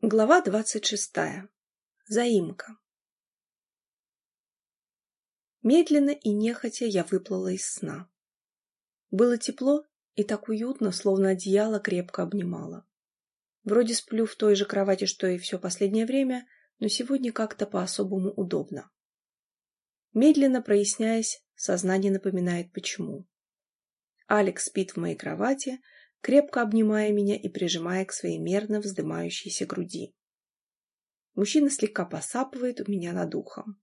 Глава двадцать шестая. Заимка. Медленно и нехотя я выплыла из сна. Было тепло и так уютно, словно одеяло крепко обнимало. Вроде сплю в той же кровати, что и все последнее время, но сегодня как-то по-особому удобно. Медленно проясняясь, сознание напоминает почему. Алекс спит в моей кровати, крепко обнимая меня и прижимая к своей мерно вздымающейся груди. Мужчина слегка посапывает у меня над ухом.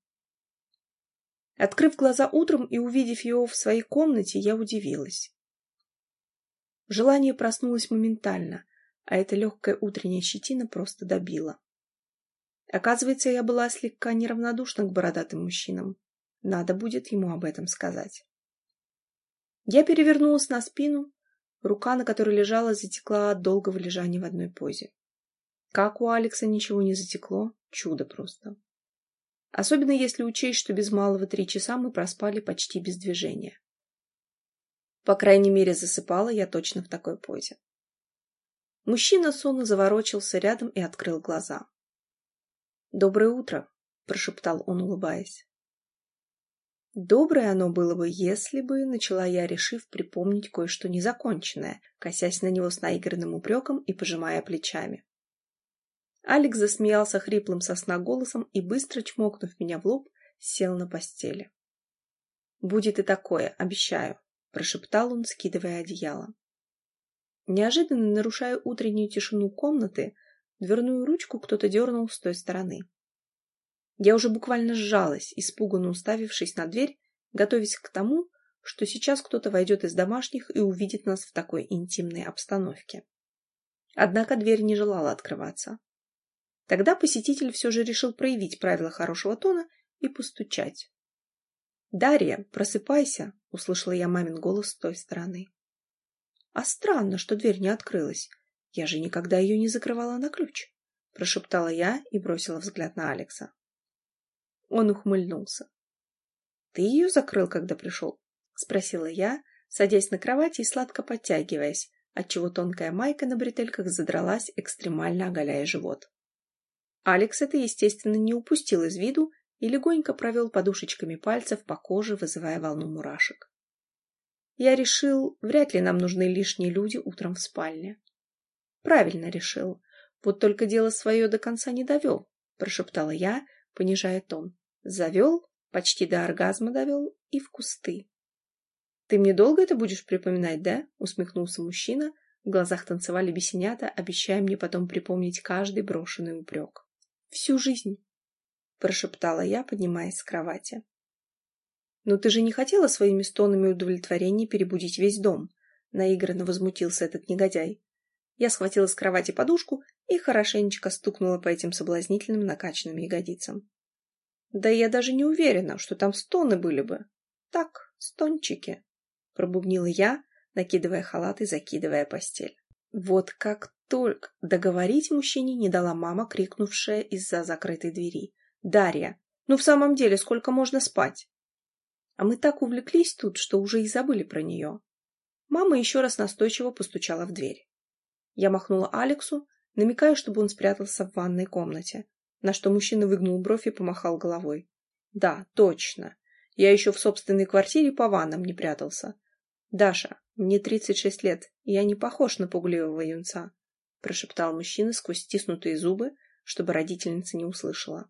Открыв глаза утром и увидев его в своей комнате, я удивилась. Желание проснулось моментально, а эта легкая утренняя щетина просто добила. Оказывается, я была слегка неравнодушна к бородатым мужчинам. Надо будет ему об этом сказать. Я перевернулась на спину, Рука, на которой лежала, затекла от долгого лежания в одной позе. Как у Алекса ничего не затекло, чудо просто. Особенно если учесть, что без малого три часа мы проспали почти без движения. По крайней мере, засыпала я точно в такой позе. Мужчина сонно заворочился рядом и открыл глаза. «Доброе утро», — прошептал он, улыбаясь. Доброе оно было бы, если бы, начала я, решив припомнить кое-что незаконченное, косясь на него с наигранным упреком и пожимая плечами. Алекс засмеялся хриплым сосна голосом и, быстро чмокнув меня в лоб, сел на постели. «Будет и такое, обещаю», — прошептал он, скидывая одеяло. Неожиданно, нарушая утреннюю тишину комнаты, дверную ручку кто-то дернул с той стороны. Я уже буквально сжалась, испуганно уставившись на дверь, готовясь к тому, что сейчас кто-то войдет из домашних и увидит нас в такой интимной обстановке. Однако дверь не желала открываться. Тогда посетитель все же решил проявить правила хорошего тона и постучать. «Дарья, просыпайся!» — услышала я мамин голос с той стороны. «А странно, что дверь не открылась. Я же никогда ее не закрывала на ключ», — прошептала я и бросила взгляд на Алекса. Он ухмыльнулся. «Ты ее закрыл, когда пришел?» — спросила я, садясь на кровати и сладко подтягиваясь, отчего тонкая майка на бретельках задралась, экстремально оголяя живот. Алекс это, естественно, не упустил из виду и легонько провел подушечками пальцев по коже, вызывая волну мурашек. Я решил, вряд ли нам нужны лишние люди утром в спальне. Правильно решил. Вот только дело свое до конца не довел, прошептала я, понижая тон. Завел, почти до оргазма довел и в кусты. «Ты мне долго это будешь припоминать, да?» — усмехнулся мужчина. В глазах танцевали бесенята, обещая мне потом припомнить каждый брошенный упрек. «Всю жизнь!» — прошептала я, поднимаясь с кровати. «Но ты же не хотела своими стонами удовлетворения перебудить весь дом?» — наигранно возмутился этот негодяй. Я схватила с кровати подушку и хорошенечко стукнула по этим соблазнительным накачанным ягодицам. Да я даже не уверена, что там стоны были бы. Так, стончики, пробубнила я, накидывая халат и закидывая постель. Вот как только договорить мужчине не дала мама, крикнувшая из-за закрытой двери. «Дарья, ну в самом деле сколько можно спать?» А мы так увлеклись тут, что уже и забыли про нее. Мама еще раз настойчиво постучала в дверь. Я махнула Алексу, намекая, чтобы он спрятался в ванной комнате, на что мужчина выгнул бровь и помахал головой. Да, точно. Я еще в собственной квартире по ваннам не прятался. Даша, мне тридцать шесть лет, и я не похож на пугливого юнца, прошептал мужчина сквозь стиснутые зубы, чтобы родительница не услышала.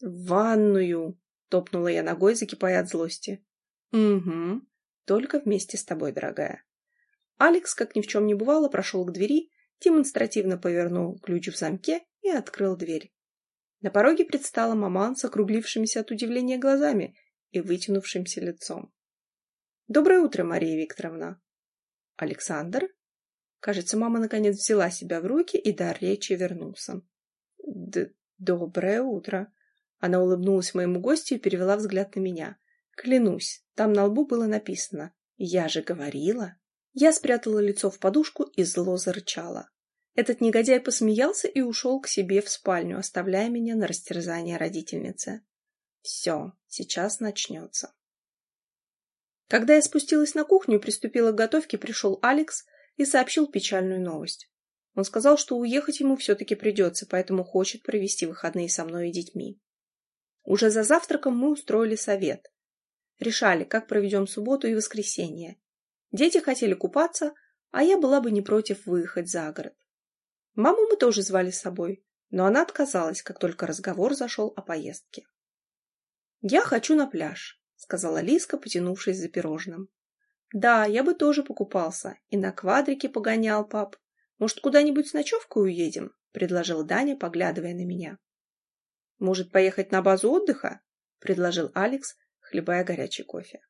В ванную! топнула я ногой, закипая от злости. Угу. Только вместе с тобой, дорогая. Алекс, как ни в чем не бывало, прошел к двери демонстративно повернул ключ в замке и открыл дверь. На пороге предстала маман с округлившимися от удивления глазами и вытянувшимся лицом. «Доброе утро, Мария Викторовна!» «Александр?» Кажется, мама наконец взяла себя в руки, и дар речи вернулся. Д «Доброе утро!» Она улыбнулась моему гостю и перевела взгляд на меня. «Клянусь, там на лбу было написано «Я же говорила!» Я спрятала лицо в подушку и зло зарычала. Этот негодяй посмеялся и ушел к себе в спальню, оставляя меня на растерзание родительницы. Все, сейчас начнется. Когда я спустилась на кухню и приступила к готовке, пришел Алекс и сообщил печальную новость. Он сказал, что уехать ему все-таки придется, поэтому хочет провести выходные со мной и детьми. Уже за завтраком мы устроили совет. Решали, как проведем субботу и воскресенье. Дети хотели купаться, а я была бы не против выехать за город. Маму мы тоже звали с собой, но она отказалась, как только разговор зашел о поездке. «Я хочу на пляж», — сказала Лиска, потянувшись за пирожным. «Да, я бы тоже покупался и на квадрике погонял, пап. Может, куда-нибудь с ночевкой уедем?» — предложил Даня, поглядывая на меня. «Может, поехать на базу отдыха?» — предложил Алекс, хлебая горячий кофе.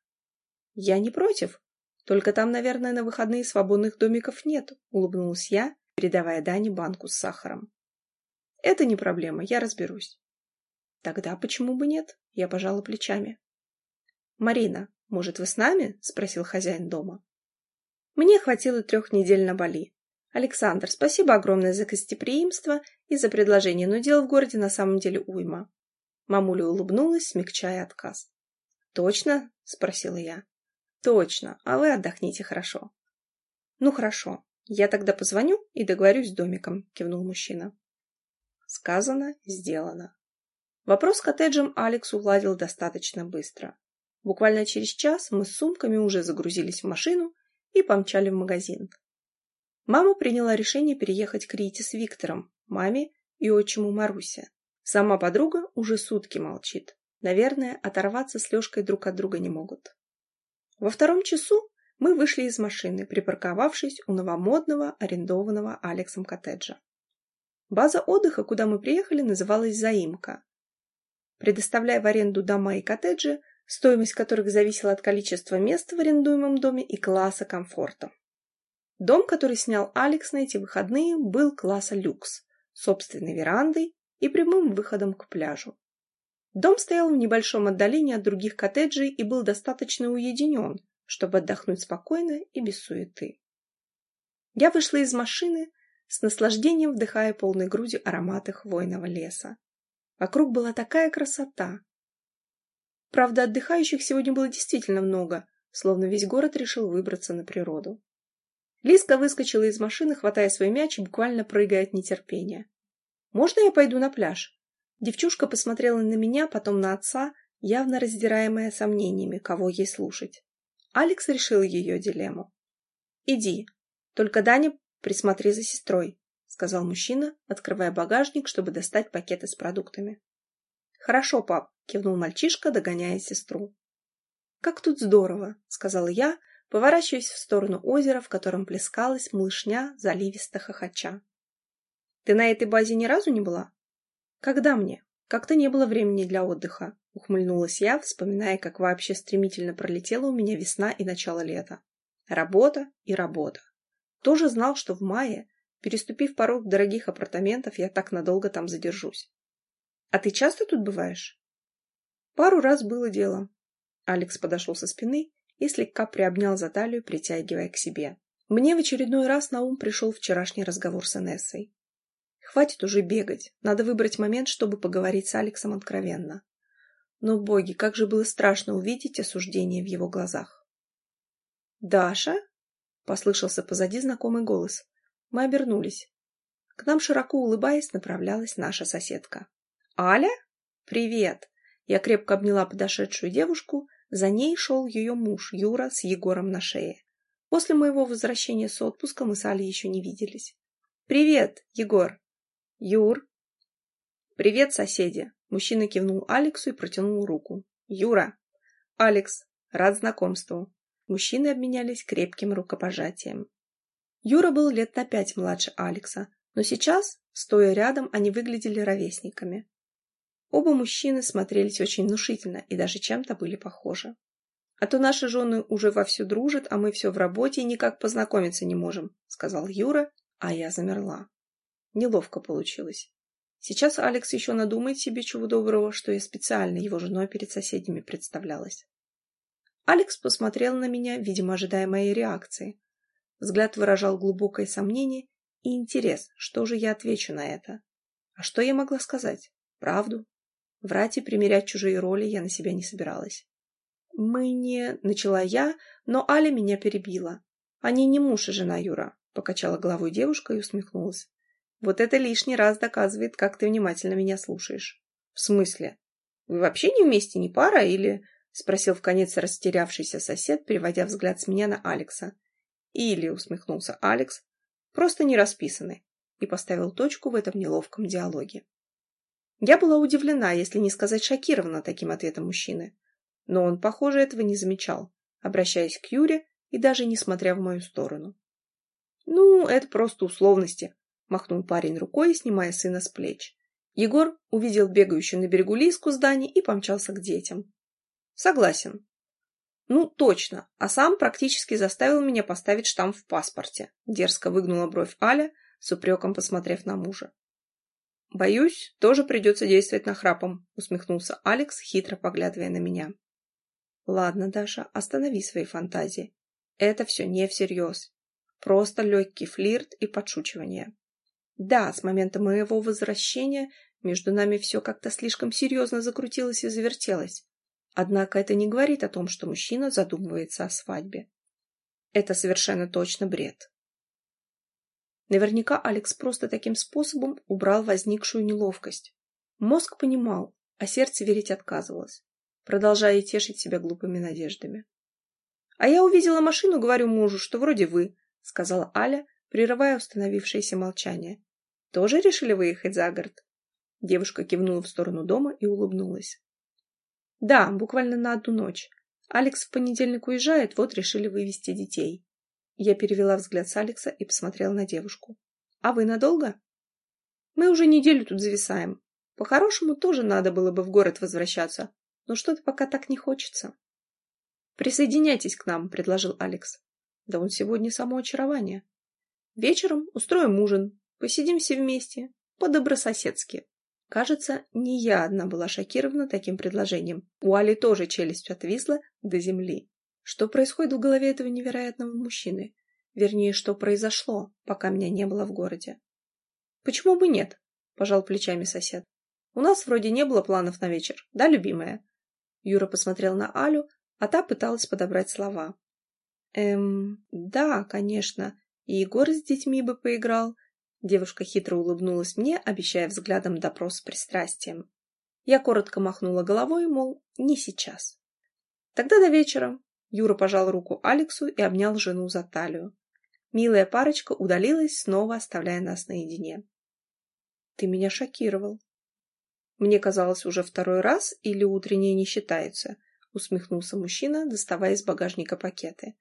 «Я не против. Только там, наверное, на выходные свободных домиков нет», — улыбнулась я, передавая Дане банку с сахаром. «Это не проблема, я разберусь». «Тогда почему бы нет?» — я пожала плечами. «Марина, может, вы с нами?» — спросил хозяин дома. Мне хватило трех недель на Бали. Александр, спасибо огромное за гостеприимство и за предложение, но дел в городе на самом деле уйма. Мамуля улыбнулась, смягчая отказ. «Точно?» — спросила я. «Точно, а вы отдохните хорошо». «Ну хорошо, я тогда позвоню и договорюсь с домиком», — кивнул мужчина. Сказано, сделано. Вопрос с коттеджем Алекс уладил достаточно быстро. Буквально через час мы с сумками уже загрузились в машину и помчали в магазин. Мама приняла решение переехать к Рите с Виктором, маме и отчиму Марусе. Сама подруга уже сутки молчит. Наверное, оторваться с Лешкой друг от друга не могут. Во втором часу мы вышли из машины, припарковавшись у новомодного, арендованного Алексом коттеджа. База отдыха, куда мы приехали, называлась «Заимка». Предоставляя в аренду дома и коттеджи, стоимость которых зависела от количества мест в арендуемом доме и класса комфорта. Дом, который снял Алекс на эти выходные, был класса люкс, собственной верандой и прямым выходом к пляжу. Дом стоял в небольшом отдалении от других коттеджей и был достаточно уединен, чтобы отдохнуть спокойно и без суеты. Я вышла из машины, с наслаждением вдыхая полной грудью ароматы хвойного леса. Вокруг была такая красота. Правда, отдыхающих сегодня было действительно много, словно весь город решил выбраться на природу. Лиска выскочила из машины, хватая свой мяч и буквально прыгая от нетерпения. «Можно я пойду на пляж?» Девчушка посмотрела на меня, потом на отца, явно раздираемая сомнениями, кого ей слушать. Алекс решил ее дилемму. «Иди, только Даня присмотри за сестрой», — сказал мужчина, открывая багажник, чтобы достать пакеты с продуктами. «Хорошо, пап», — кивнул мальчишка, догоняя сестру. «Как тут здорово», — сказала я, поворачиваясь в сторону озера, в котором плескалась малышня заливисто хохоча. «Ты на этой базе ни разу не была?» «Когда мне? Как-то не было времени для отдыха», — ухмыльнулась я, вспоминая, как вообще стремительно пролетела у меня весна и начало лета. Работа и работа. Тоже знал, что в мае, переступив порог дорогих апартаментов, я так надолго там задержусь. «А ты часто тут бываешь?» «Пару раз было дело». Алекс подошел со спины и слегка приобнял за талию, притягивая к себе. Мне в очередной раз на ум пришел вчерашний разговор с Энессой. Хватит уже бегать, надо выбрать момент, чтобы поговорить с Алексом откровенно. Но, боги, как же было страшно увидеть осуждение в его глазах. «Даша?» — послышался позади знакомый голос. Мы обернулись. К нам, широко улыбаясь, направлялась наша соседка. «Аля? Привет!» Я крепко обняла подошедшую девушку за ней шел ее муж Юра с Егором на шее. После моего возвращения с отпуска мы с Алей еще не виделись. «Привет, Егор!» «Юр!» «Привет, соседи!» Мужчина кивнул Алексу и протянул руку. «Юра!» «Алекс! Рад знакомству!» Мужчины обменялись крепким рукопожатием. Юра был лет на пять младше Алекса, но сейчас, стоя рядом, они выглядели ровесниками. Оба мужчины смотрелись очень внушительно и даже чем-то были похожи. «А то наши жены уже вовсю дружат, а мы все в работе и никак познакомиться не можем», — сказал Юра, а я замерла. Неловко получилось. Сейчас Алекс еще надумает себе чего доброго, что я специально его женой перед соседями представлялась. Алекс посмотрел на меня, видимо, ожидая моей реакции. Взгляд выражал глубокое сомнение и интерес, что же я отвечу на это. А что я могла сказать? Правду? Врать и примерять чужие роли я на себя не собиралась. «Мы не...» — начала я, но Аля меня перебила. «Они не муж и жена, Юра. покачала головой девушка и усмехнулась. Вот это лишний раз доказывает, как ты внимательно меня слушаешь. В смысле? Вы вообще не вместе, не пара или... Спросил в конец растерявшийся сосед, переводя взгляд с меня на Алекса. Или, усмехнулся Алекс, просто не расписаны. И поставил точку в этом неловком диалоге. Я была удивлена, если не сказать шокирована таким ответом мужчины. Но он, похоже, этого не замечал, обращаясь к Юре и даже не смотря в мою сторону. «Ну, это просто условности», — махнул парень рукой, снимая сына с плеч. Егор увидел бегающую на берегу Лиску с Дани и помчался к детям. Согласен. Ну, точно, а сам практически заставил меня поставить штамп в паспорте. Дерзко выгнула бровь Аля, с упреком посмотрев на мужа. «Боюсь, тоже придется действовать нахрапом», — усмехнулся Алекс, хитро поглядывая на меня. «Ладно, Даша, останови свои фантазии. Это все не всерьез. Просто легкий флирт и подшучивание. Да, с момента моего возвращения между нами все как-то слишком серьезно закрутилось и завертелось. Однако это не говорит о том, что мужчина задумывается о свадьбе. Это совершенно точно бред. Наверняка Алекс просто таким способом убрал возникшую неловкость. Мозг понимал, а сердце верить отказывалось, продолжая тешить себя глупыми надеждами. «А я увидела машину, говорю мужу, что вроде вы», — сказала Аля, прерывая установившееся молчание. «Тоже решили выехать за город?» Девушка кивнула в сторону дома и улыбнулась. «Да, буквально на одну ночь. Алекс в понедельник уезжает, вот решили вывести детей». Я перевела взгляд с Алекса и посмотрела на девушку. «А вы надолго?» «Мы уже неделю тут зависаем. По-хорошему, тоже надо было бы в город возвращаться, но что-то пока так не хочется». «Присоединяйтесь к нам», — предложил Алекс. «Да он сегодня само очарование. Вечером устроим ужин, посидим все вместе, по-добрососедски». Кажется, не я одна была шокирована таким предложением. У Али тоже челюсть отвисла до земли. Что происходит в голове этого невероятного мужчины? Вернее, что произошло, пока меня не было в городе. «Почему бы нет?» – пожал плечами сосед. «У нас вроде не было планов на вечер, да, любимая?» Юра посмотрел на Алю, а та пыталась подобрать слова. «Эм, да, конечно, и Егор с детьми бы поиграл, Девушка хитро улыбнулась мне, обещая взглядом допрос с пристрастием. Я коротко махнула головой, мол, не сейчас. Тогда до вечера. Юра пожал руку Алексу и обнял жену за талию. Милая парочка удалилась, снова оставляя нас наедине. Ты меня шокировал. Мне казалось уже второй раз или утренние не считаются, усмехнулся мужчина, доставая из багажника пакеты.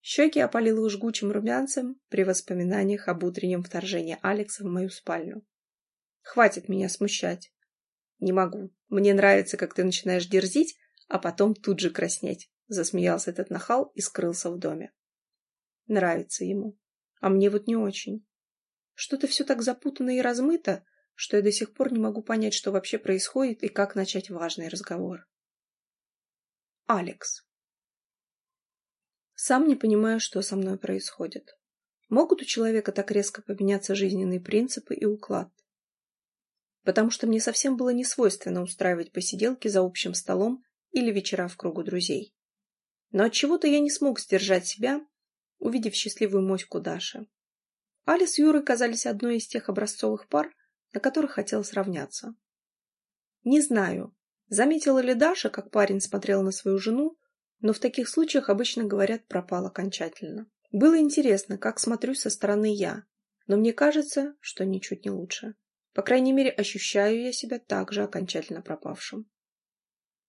Щеки опалило жгучим румянцем при воспоминаниях об утреннем вторжении Алекса в мою спальню. «Хватит меня смущать». «Не могу. Мне нравится, как ты начинаешь дерзить, а потом тут же краснеть», — засмеялся этот нахал и скрылся в доме. Нравится ему. А мне вот не очень. Что-то все так запутано и размыто, что я до сих пор не могу понять, что вообще происходит и как начать важный разговор. Алекс. Сам не понимаю, что со мной происходит. Могут у человека так резко поменяться жизненные принципы и уклад? Потому что мне совсем было не свойственно устраивать посиделки за общим столом или вечера в кругу друзей. Но от чего то я не смог сдержать себя, увидев счастливую моську Даши. Али с Юрой казались одной из тех образцовых пар, на которых хотел сравняться. Не знаю, заметила ли Даша, как парень смотрел на свою жену, но в таких случаях обычно говорят «пропал окончательно». Было интересно, как смотрюсь со стороны я, но мне кажется, что ничуть не лучше. По крайней мере, ощущаю я себя также окончательно пропавшим.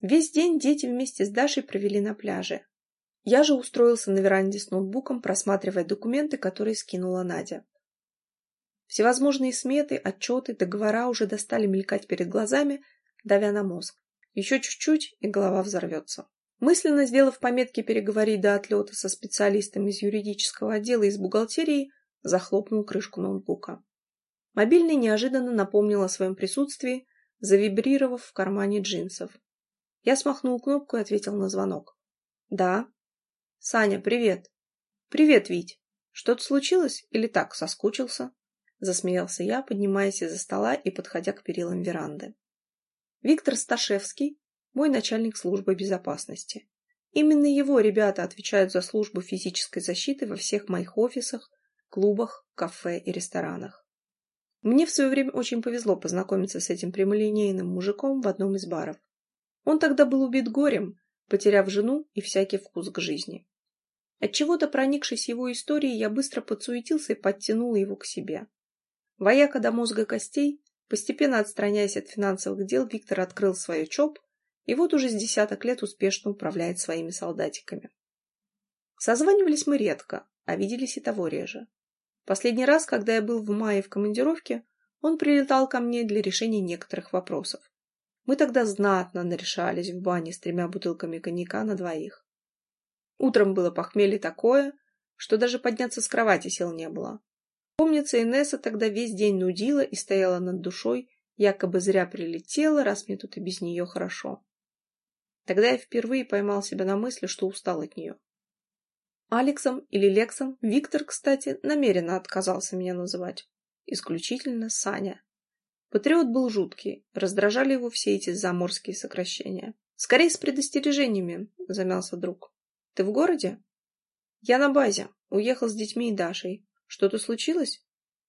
Весь день дети вместе с Дашей провели на пляже. Я же устроился на веранде с ноутбуком, просматривая документы, которые скинула Надя. Всевозможные сметы, отчеты, договора уже достали мелькать перед глазами, давя на мозг. Еще чуть-чуть, и голова взорвется. Мысленно сделав пометки переговорить до отлета со специалистами из юридического отдела и из бухгалтерии, захлопнул крышку ноутбука. Мобильный неожиданно напомнил о своем присутствии, завибрировав в кармане джинсов. Я смахнул кнопку и ответил на звонок. «Да». «Саня, привет». «Привет, Вить. Что-то случилось или так, соскучился?» Засмеялся я, поднимаясь из-за стола и подходя к перилам веранды. Виктор Сташевский, мой начальник службы безопасности. Именно его ребята отвечают за службу физической защиты во всех моих офисах, клубах, кафе и ресторанах. Мне в свое время очень повезло познакомиться с этим прямолинейным мужиком в одном из баров. Он тогда был убит горем, потеряв жену и всякий вкус к жизни. Отчего-то проникшись его историей, я быстро подсуетился и подтянул его к себе. Вояка до мозга костей, постепенно отстраняясь от финансовых дел, Виктор открыл свою ЧОП и вот уже с десяток лет успешно управляет своими солдатиками. Созванивались мы редко, а виделись и того реже. Последний раз, когда я был в мае в командировке, он прилетал ко мне для решения некоторых вопросов. Мы тогда знатно нарешались в бане с тремя бутылками коньяка на двоих. Утром было похмелье такое, что даже подняться с кровати сил не было. Помнится, Инесса тогда весь день нудила и стояла над душой, якобы зря прилетела, раз мне тут и без нее хорошо. Тогда я впервые поймал себя на мысли, что устал от нее. Алексом или Лексом Виктор, кстати, намеренно отказался меня называть. Исключительно Саня. Патриот был жуткий, раздражали его все эти заморские сокращения. «Скорее с предостережениями», — замялся друг. «Ты в городе?» «Я на базе. Уехал с детьми и Дашей. Что-то случилось?»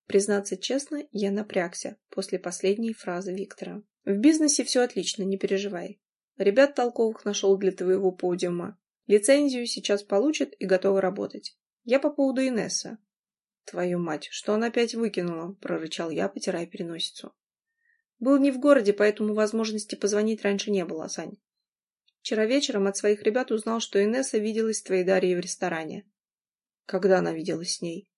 Признаться честно, я напрягся после последней фразы Виктора. «В бизнесе все отлично, не переживай. Ребят толковых нашел для твоего подиума. Лицензию сейчас получит и готова работать. Я по поводу Инессы. Твою мать, что она опять выкинула? Прорычал я, потирая переносицу. Был не в городе, поэтому возможности позвонить раньше не было, Сань. Вчера вечером от своих ребят узнал, что Инесса виделась с твоей Дарьей в ресторане. Когда она виделась с ней?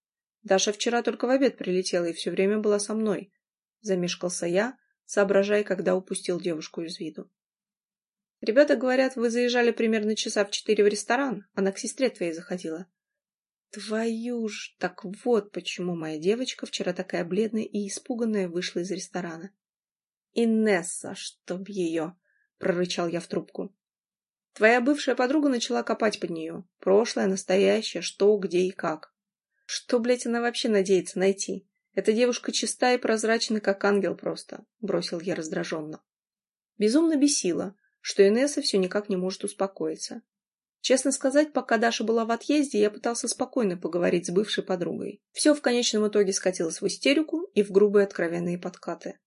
Даша вчера только в обед прилетела и все время была со мной. Замешкался я, соображая, когда упустил девушку из виду. Ребята говорят, вы заезжали примерно часа в четыре в ресторан. Она к сестре твоей заходила. Твою ж! Так вот почему моя девочка вчера такая бледная и испуганная вышла из ресторана. Инесса, чтоб ее! Прорычал я в трубку. Твоя бывшая подруга начала копать под нее. Прошлое, настоящее, что, где и как. Что, блядь, она вообще надеется найти? Эта девушка чиста и прозрачна, как ангел просто, бросил я раздраженно. Безумно бесила, что Инесса все никак не может успокоиться. Честно сказать, пока Даша была в отъезде, я пытался спокойно поговорить с бывшей подругой. Все в конечном итоге скатилось в истерику и в грубые откровенные подкаты.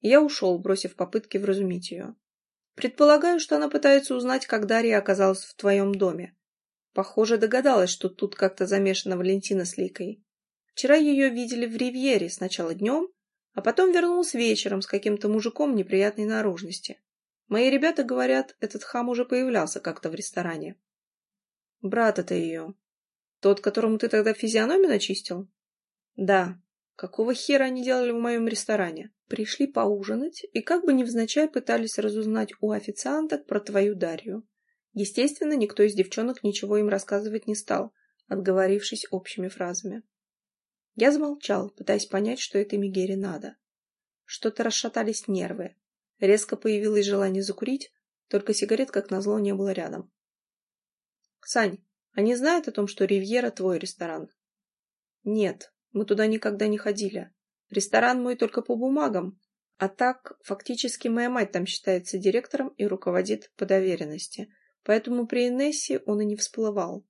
Я ушел, бросив попытки вразумить ее. Предполагаю, что она пытается узнать, как Дарья оказалась в твоем доме. Похоже, догадалась, что тут как-то замешана Валентина с Ликой. Вчера ее видели в Ривьере сначала днем, а потом вернулась вечером с каким-то мужиком неприятной наружности. Мои ребята говорят, этот хам уже появлялся как-то в ресторане. Брат это ее. Тот, которому ты тогда физиономию начистил? Да. Какого хера они делали в моем ресторане? Пришли поужинать и как бы невзначай пытались разузнать у официанток про твою Дарью. Естественно, никто из девчонок ничего им рассказывать не стал, отговорившись общими фразами. Я замолчал, пытаясь понять, что этой Мегере надо. Что-то расшатались нервы, Резко появилось желание закурить, только сигарет, как назло, не было рядом. «Сань, они знают о том, что Ривьера твой ресторан?» «Нет, мы туда никогда не ходили. Ресторан мой только по бумагам, а так, фактически, моя мать там считается директором и руководит по доверенности, поэтому при Инессе он и не всплывал.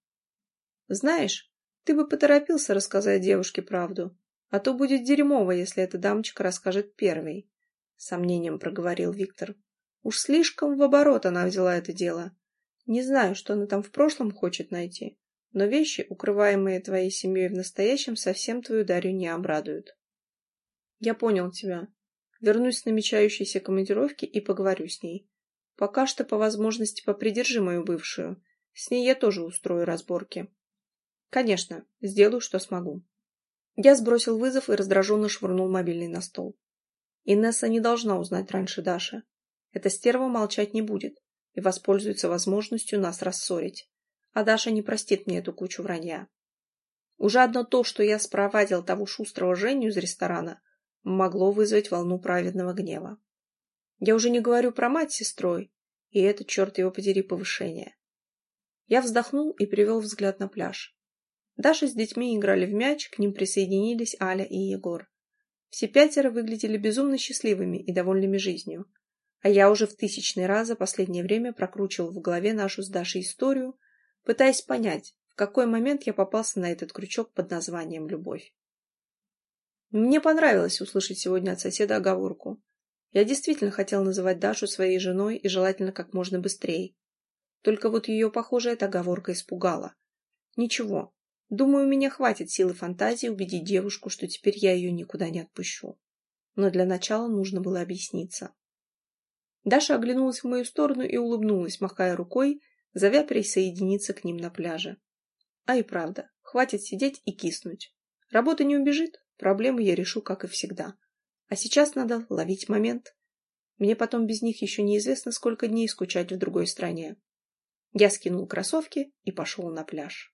Знаешь, ты бы поторопился рассказать девушке правду, а то будет дерьмово, если эта дамочка расскажет первой сомнением проговорил Виктор. Уж слишком в оборот она взяла это дело. Не знаю, что она там в прошлом хочет найти, но вещи, укрываемые твоей семьей в настоящем, совсем твою Дарью не обрадуют. Я понял тебя. Вернусь с намечающейся командировки и поговорю с ней. Пока что, по возможности, попридержи мою бывшую. С ней я тоже устрою разборки. Конечно, сделаю, что смогу. Я сбросил вызов и раздраженно швырнул мобильный на стол. Инесса не должна узнать раньше Даши. Эта стерва молчать не будет и воспользуется возможностью нас рассорить. А Даша не простит мне эту кучу вранья. Уже одно то, что я спровадил того шустрого Женю из ресторана, могло вызвать волну праведного гнева. Я уже не говорю про мать с сестрой, и это, черт его подери, повышение. Я вздохнул и перевел взгляд на пляж. Даша с детьми играли в мяч, к ним присоединились Аля и Егор. Все пятеро выглядели безумно счастливыми и довольными жизнью. А я уже в тысячный раз за последнее время прокручивал в голове нашу с Дашей историю, пытаясь понять, в какой момент я попался на этот крючок под названием «любовь». Мне понравилось услышать сегодня от соседа оговорку. Я действительно хотел называть Дашу своей женой и желательно как можно быстрее. Только вот ее, похоже, эта оговорка испугала. Ничего. Думаю, у меня хватит силы фантазии убедить девушку, что теперь я ее никуда не отпущу. Но для начала нужно было объясниться. Даша оглянулась в мою сторону и улыбнулась, махая рукой, зовя присоединиться к ним на пляже. А и правда, хватит сидеть и киснуть. Работа не убежит, проблемы я решу, как и всегда. А сейчас надо ловить момент. Мне потом без них еще неизвестно, сколько дней скучать в другой стране. Я скинул кроссовки и пошел на пляж.